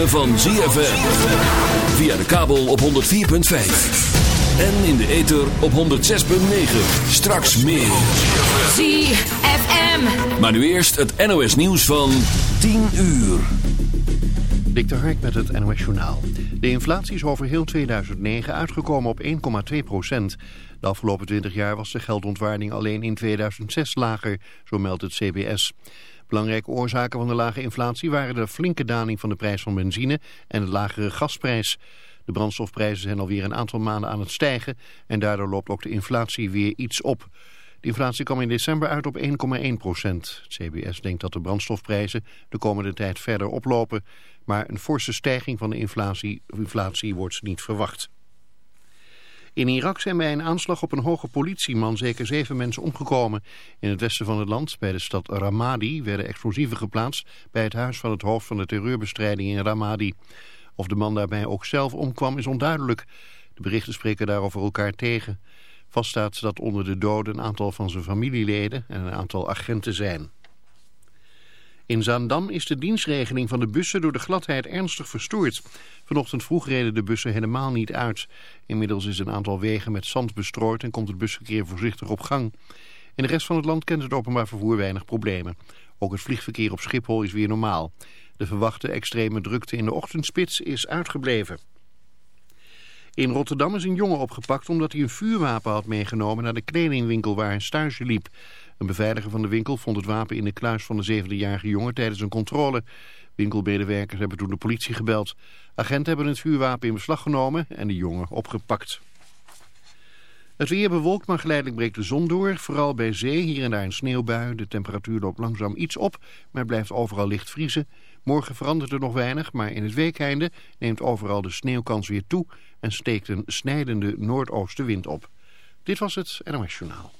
Ritme van ZFM. Via de kabel op 104.5. En in de ether op 106.9. Straks meer. ZFM. Maar nu eerst het NOS nieuws van 10 uur. Dik de Hark met het NOS Journaal. De inflatie is over heel 2009 uitgekomen op 1,2 procent. De afgelopen 20 jaar was de geldontwaarding alleen in 2006 lager, zo meldt het CBS. Belangrijke oorzaken van de lage inflatie waren de flinke daling van de prijs van benzine en de lagere gasprijs. De brandstofprijzen zijn alweer een aantal maanden aan het stijgen en daardoor loopt ook de inflatie weer iets op. De inflatie kwam in december uit op 1,1 procent. CBS denkt dat de brandstofprijzen de komende tijd verder oplopen, maar een forse stijging van de inflatie wordt niet verwacht. In Irak zijn bij een aanslag op een hoge politieman zeker zeven mensen omgekomen. In het westen van het land, bij de stad Ramadi, werden explosieven geplaatst bij het huis van het hoofd van de terreurbestrijding in Ramadi. Of de man daarbij ook zelf omkwam is onduidelijk. De berichten spreken daarover elkaar tegen. Vast staat dat onder de doden een aantal van zijn familieleden en een aantal agenten zijn. In Zaandam is de dienstregeling van de bussen door de gladheid ernstig verstoord. Vanochtend vroeg reden de bussen helemaal niet uit. Inmiddels is een aantal wegen met zand bestrooid en komt het busverkeer voorzichtig op gang. In de rest van het land kent het openbaar vervoer weinig problemen. Ook het vliegverkeer op Schiphol is weer normaal. De verwachte extreme drukte in de ochtendspits is uitgebleven. In Rotterdam is een jongen opgepakt omdat hij een vuurwapen had meegenomen naar de kledingwinkel waar hij stage liep. Een beveiliger van de winkel vond het wapen in de kluis van de zeventijarige jongen tijdens een controle. Winkelmedewerkers hebben toen de politie gebeld. Agenten hebben het vuurwapen in beslag genomen en de jongen opgepakt. Het weer bewolkt, maar geleidelijk breekt de zon door. Vooral bij zee, hier en daar een sneeuwbui. De temperatuur loopt langzaam iets op, maar blijft overal licht vriezen. Morgen verandert er nog weinig, maar in het weekeinde neemt overal de sneeuwkans weer toe... en steekt een snijdende noordoostenwind op. Dit was het NOS Journaal.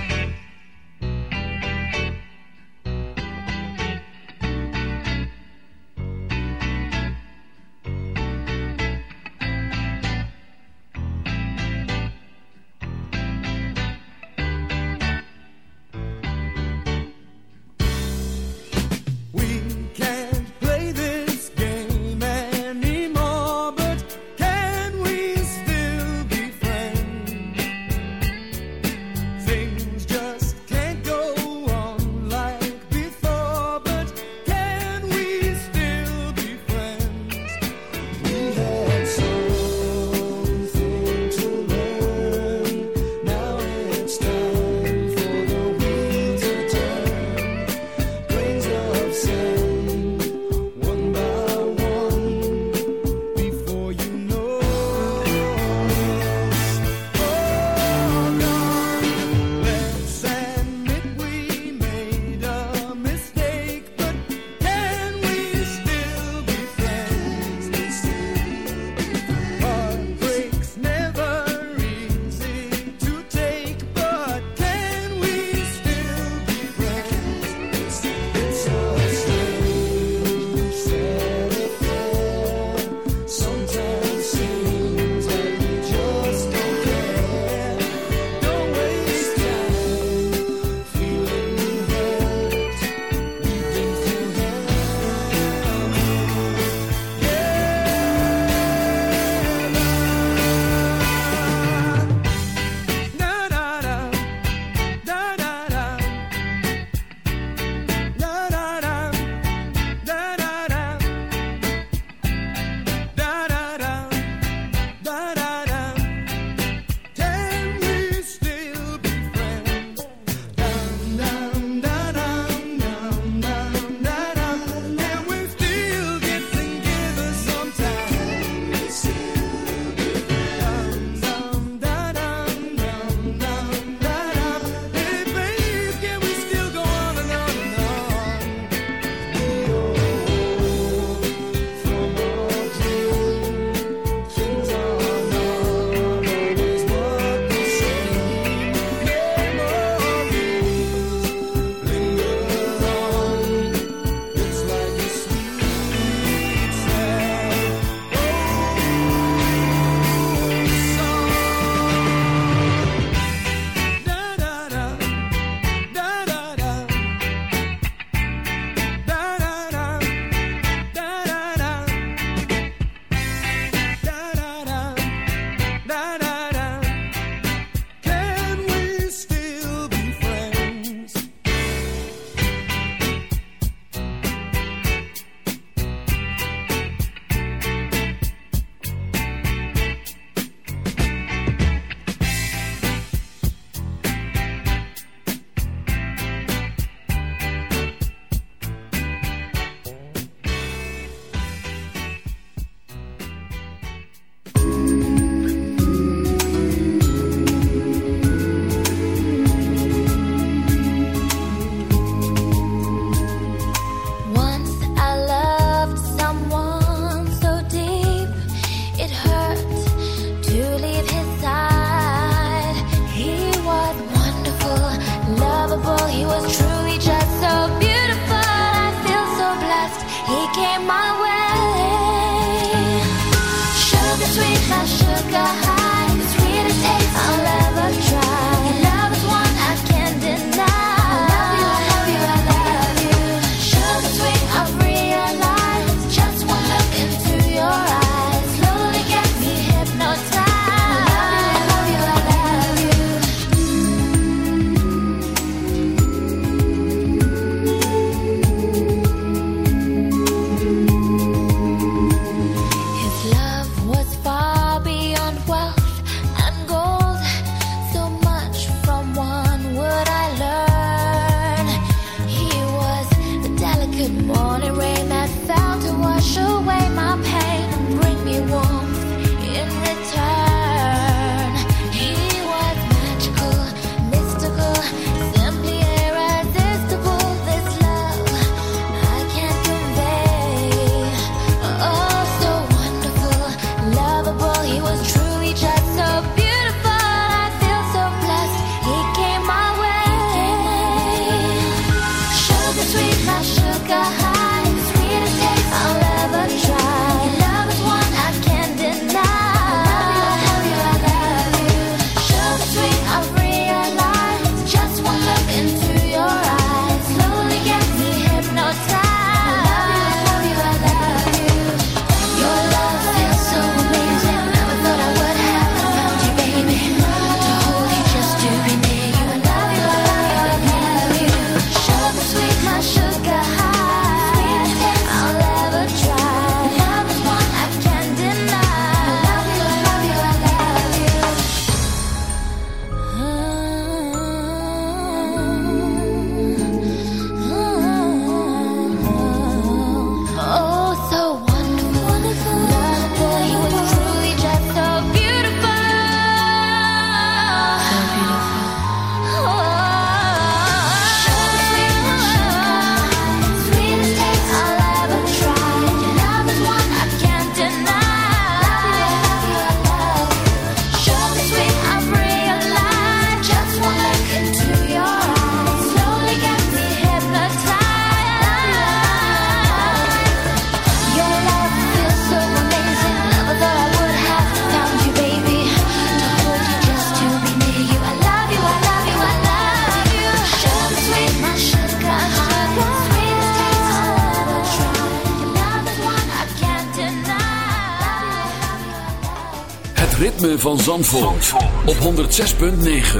Zandvoort, op 106.9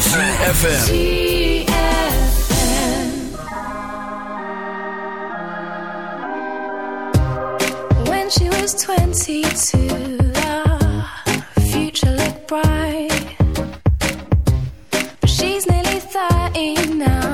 CFFM When she was 22 The future looked bright. But she's nearly 30 now.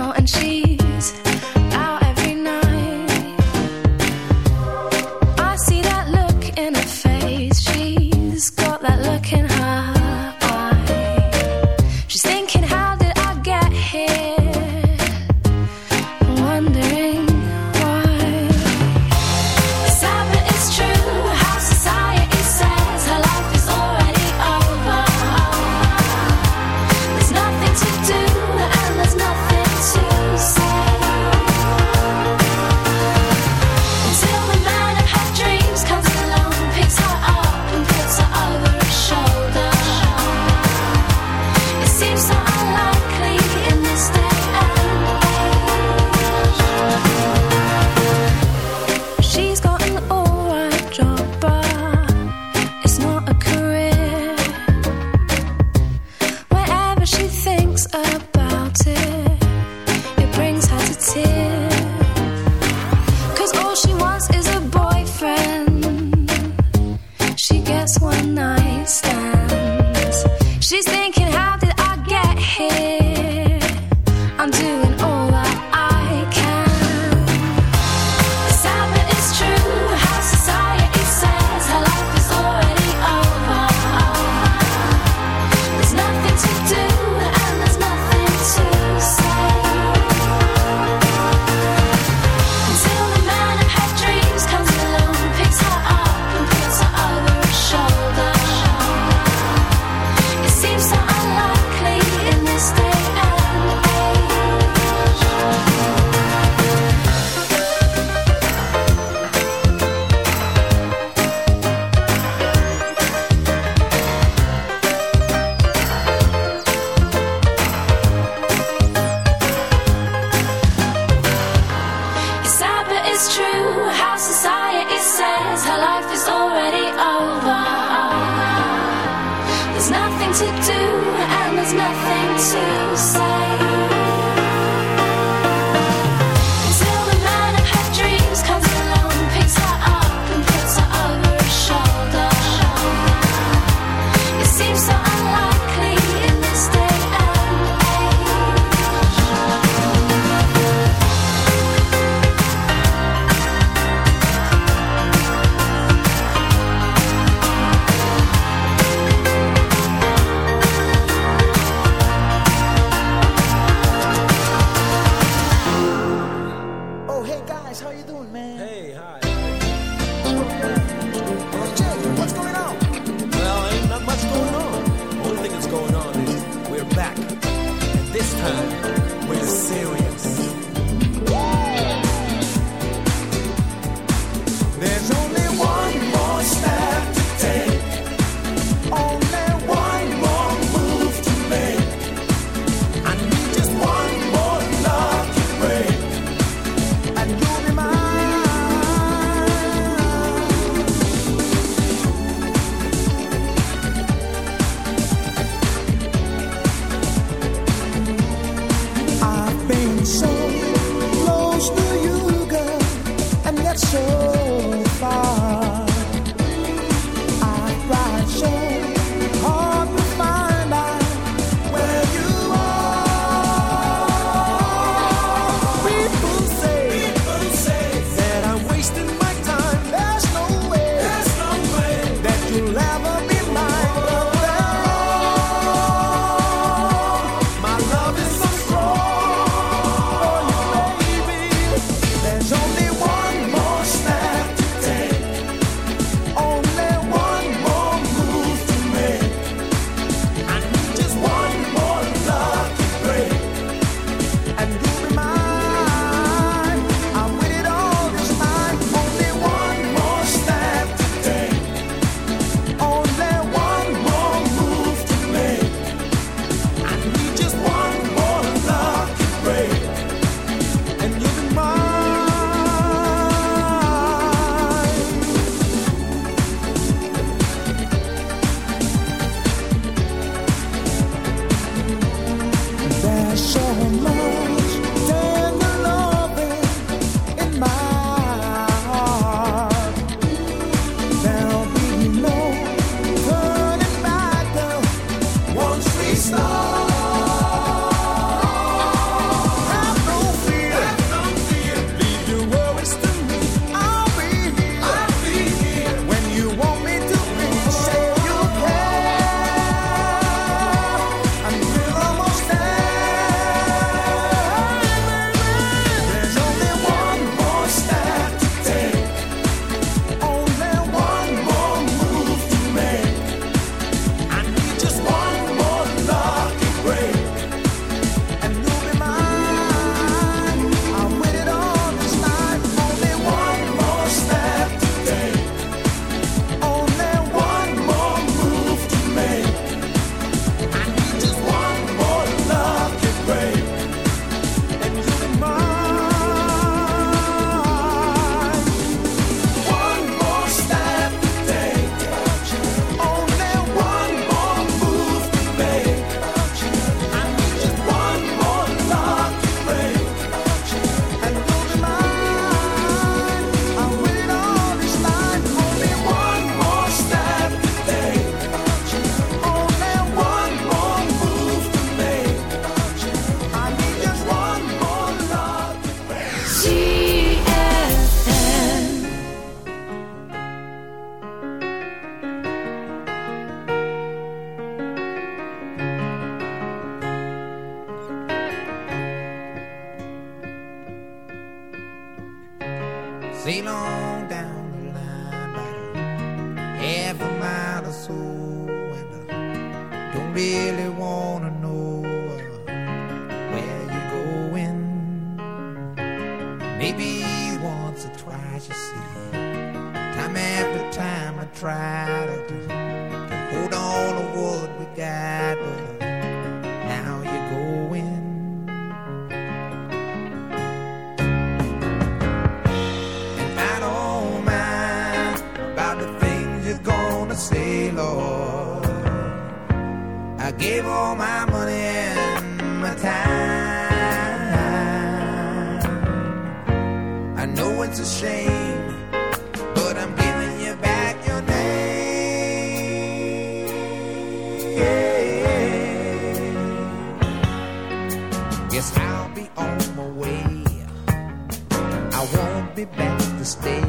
on my way. I won't be back to stay.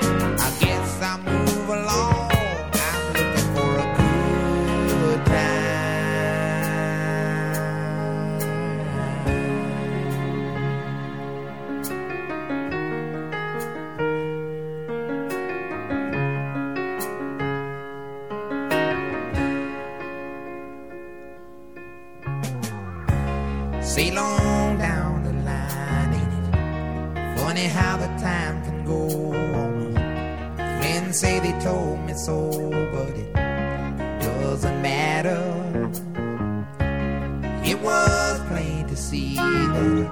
I guess I'm. told me so, but it doesn't matter. It was plain to see that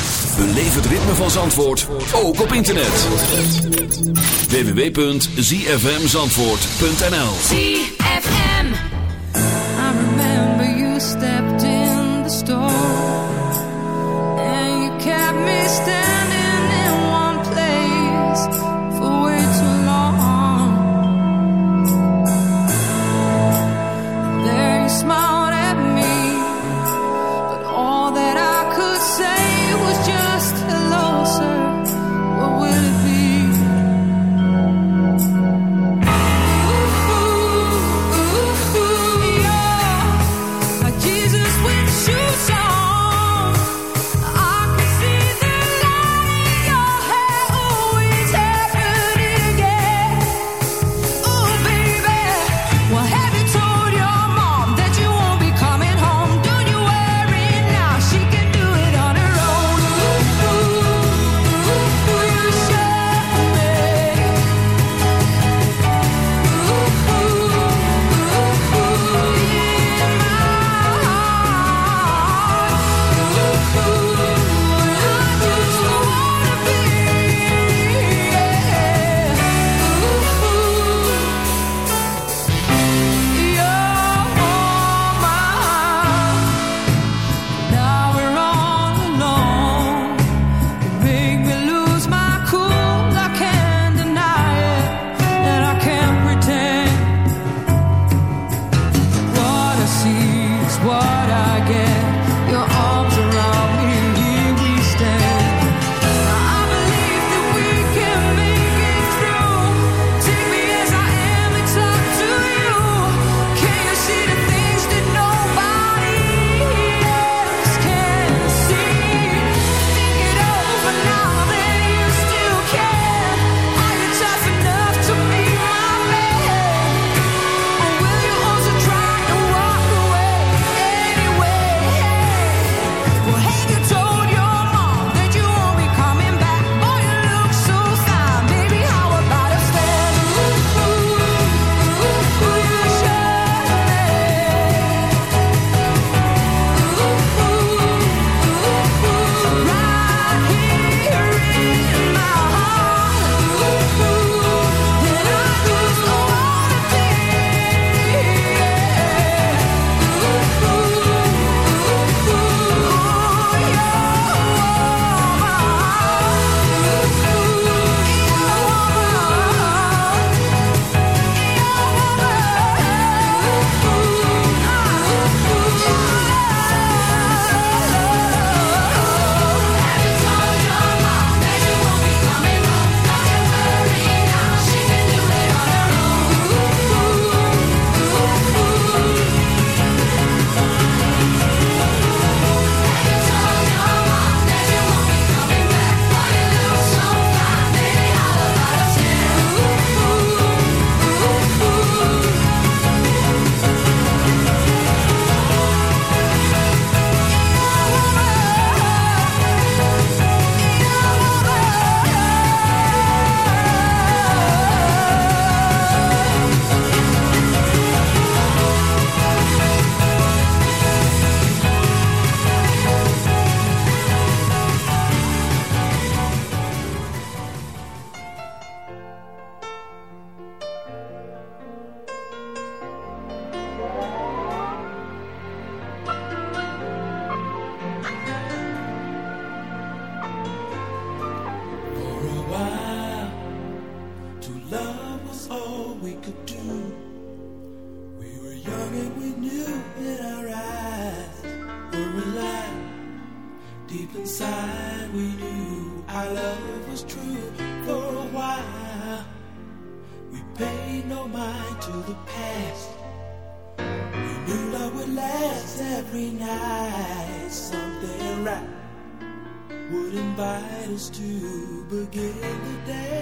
Beleef het ritme van Zandvoort, ook op internet. www.zfmzandvoort.nl ZFM. I remember you stepped in the store and you kept me standing in one place for way too long. There you smiled paid no mind to the past. We knew love would last every night. Something right would invite us to begin the day.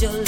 your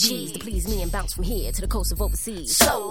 G's to please me and bounce from here to the coast of overseas. So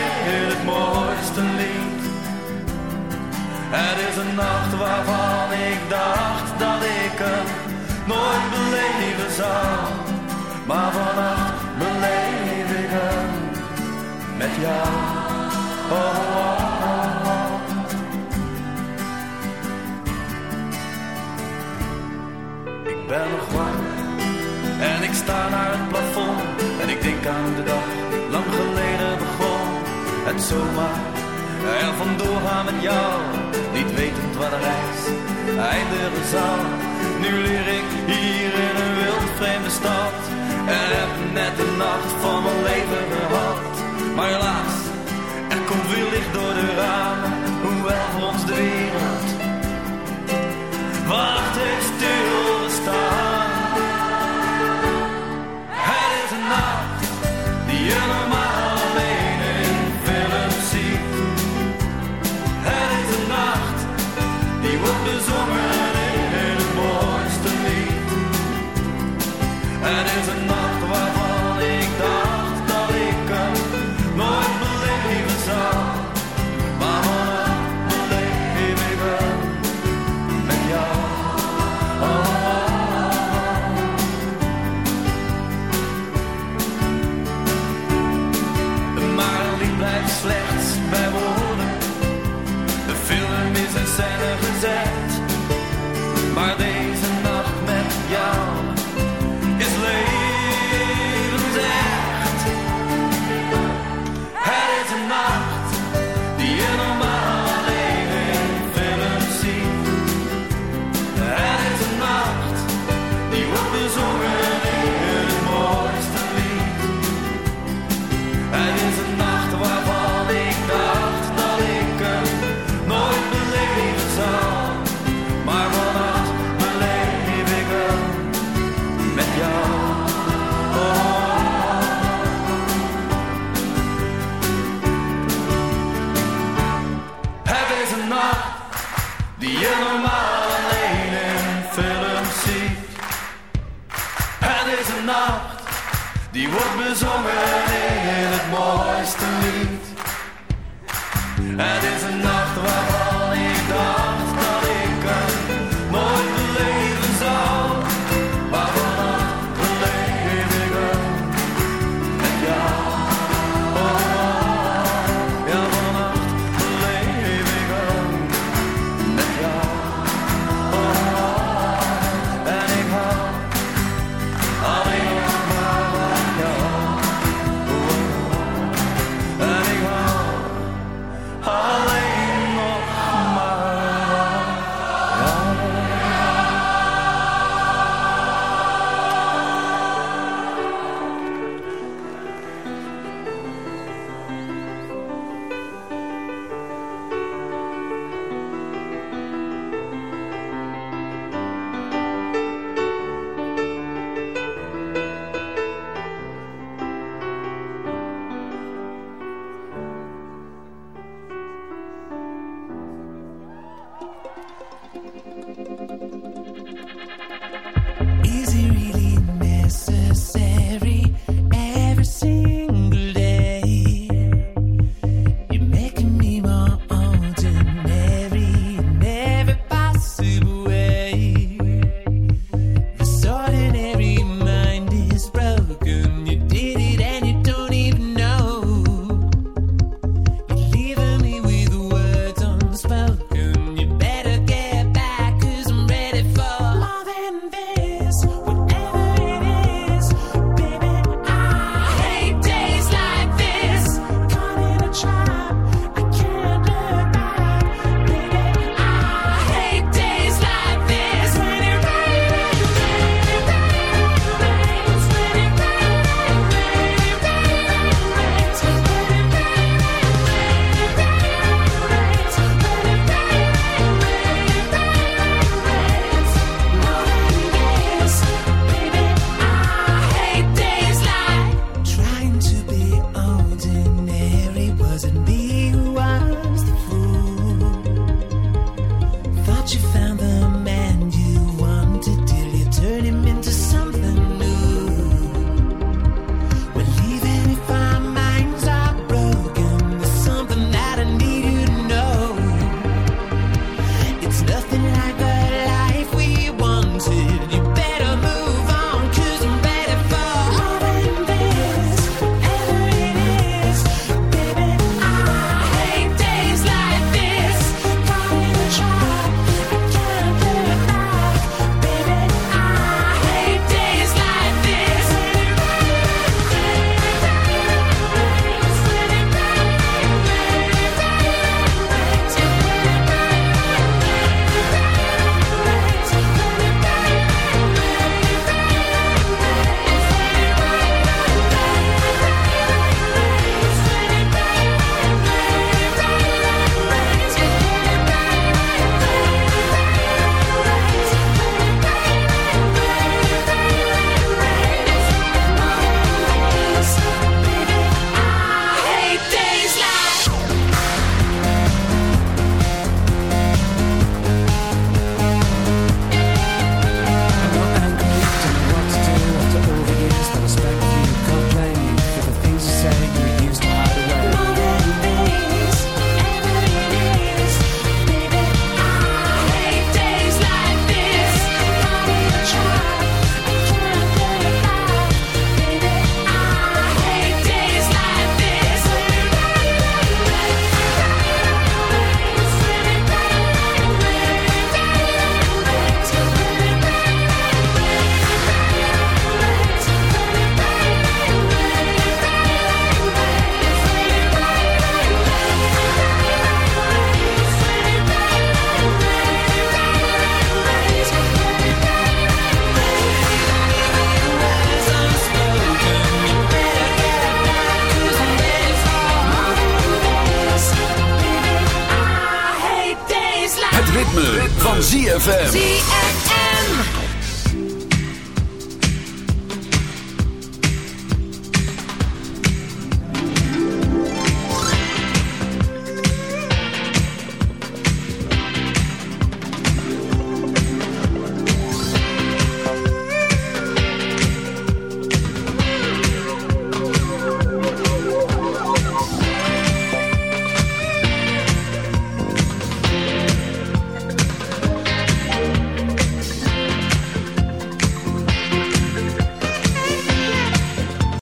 Het is een nacht waarvan ik dacht dat ik hem nooit beleven zou. Maar vannacht beleef ik hem met jou. Oh, oh, oh. Ik ben nog wakker en ik sta naar het plafond en ik denk aan de dag lang geleden begon. Het zomaar er vandoor gaan met jou, reis eindigen zal. Nu leer ik hier in een wild vreemde stad en heb net de nacht van mijn leven gehad. Maar helaas, er komt weer licht door de ramen, hoewel ons de wereld wacht heeft stilgestaan.